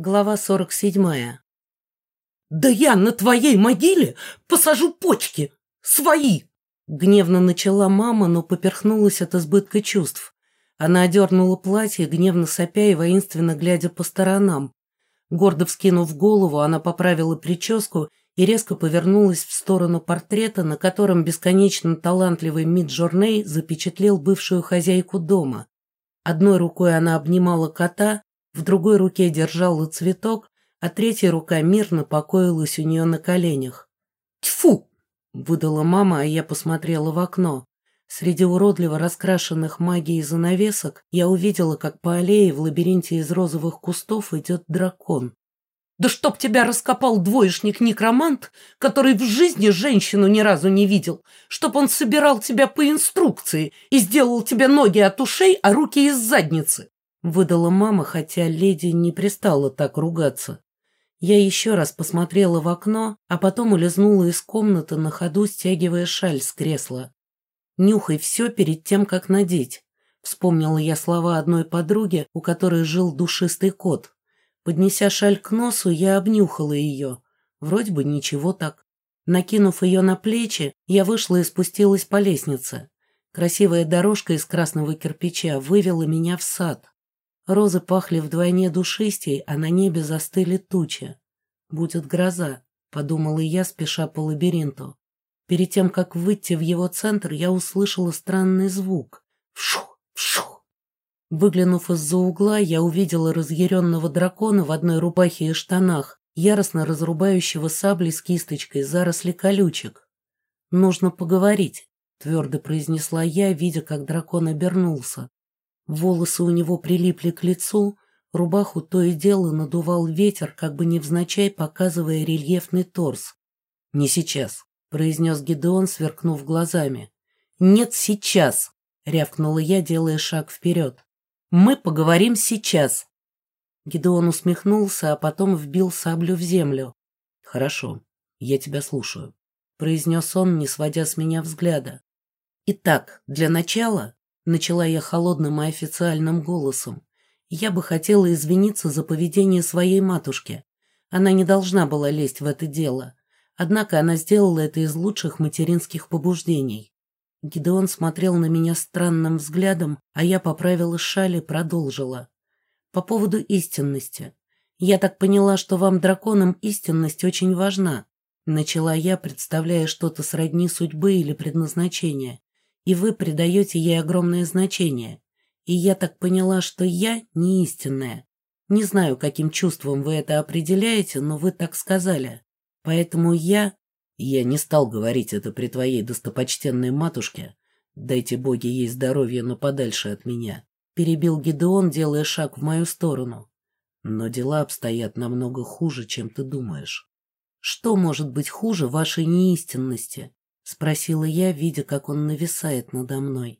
Глава сорок седьмая. «Да я на твоей могиле посажу почки! Свои!» Гневно начала мама, но поперхнулась от избытка чувств. Она одернула платье, гневно сопя и воинственно глядя по сторонам. Гордо вскинув голову, она поправила прическу и резко повернулась в сторону портрета, на котором бесконечно талантливый Мид Жорней запечатлел бывшую хозяйку дома. Одной рукой она обнимала кота, в другой руке держала цветок, а третья рука мирно покоилась у нее на коленях. «Тьфу!» — выдала мама, а я посмотрела в окно. Среди уродливо раскрашенных магией занавесок я увидела, как по аллее в лабиринте из розовых кустов идет дракон. «Да чтоб тебя раскопал двоечник-некромант, который в жизни женщину ни разу не видел, чтоб он собирал тебя по инструкции и сделал тебе ноги от ушей, а руки из задницы!» Выдала мама, хотя леди не пристала так ругаться. Я еще раз посмотрела в окно, а потом улизнула из комнаты на ходу, стягивая шаль с кресла. «Нюхай все перед тем, как надеть», — вспомнила я слова одной подруги, у которой жил душистый кот. Поднеся шаль к носу, я обнюхала ее. Вроде бы ничего так. Накинув ее на плечи, я вышла и спустилась по лестнице. Красивая дорожка из красного кирпича вывела меня в сад. Розы пахли вдвойне душистей, а на небе застыли тучи. «Будет гроза», — подумала я, спеша по лабиринту. Перед тем, как выйти в его центр, я услышала странный звук. Вшух, вшух. Выглянув из-за угла, я увидела разъяренного дракона в одной рубахе и штанах, яростно разрубающего саблей с кисточкой заросли колючек. «Нужно поговорить», — твердо произнесла я, видя, как дракон обернулся. Волосы у него прилипли к лицу, рубаху то и дело надувал ветер, как бы невзначай показывая рельефный торс. «Не сейчас», — произнес Гидеон, сверкнув глазами. «Нет, сейчас», — рявкнула я, делая шаг вперед. «Мы поговорим сейчас». Гидеон усмехнулся, а потом вбил саблю в землю. «Хорошо, я тебя слушаю», — произнес он, не сводя с меня взгляда. «Итак, для начала Начала я холодным и официальным голосом. Я бы хотела извиниться за поведение своей матушки. Она не должна была лезть в это дело. Однако она сделала это из лучших материнских побуждений. Гидеон смотрел на меня странным взглядом, а я поправила шаль и продолжила. По поводу истинности. Я так поняла, что вам, драконам, истинность очень важна. Начала я, представляя что-то сродни судьбы или предназначения и вы придаете ей огромное значение. И я так поняла, что я не истинная. Не знаю, каким чувством вы это определяете, но вы так сказали. Поэтому я... Я не стал говорить это при твоей достопочтенной матушке. Дайте боги ей здоровье, но подальше от меня. Перебил Гидеон, делая шаг в мою сторону. Но дела обстоят намного хуже, чем ты думаешь. Что может быть хуже вашей неистинности? — спросила я, видя, как он нависает надо мной.